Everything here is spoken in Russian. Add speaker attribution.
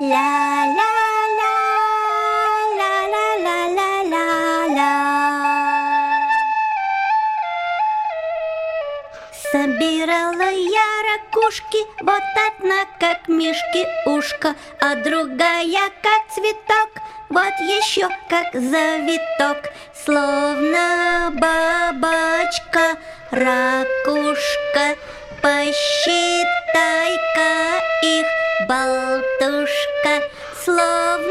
Speaker 1: Ля-ля-ля, ля-ля-ля-ля-ля-ля. Собирала я ракушки, вот одна как мишки ушка, а другая как цветок, вот еще как завиток, словно бабочка, ракушка. Посчитай-ка их, болтушка, словно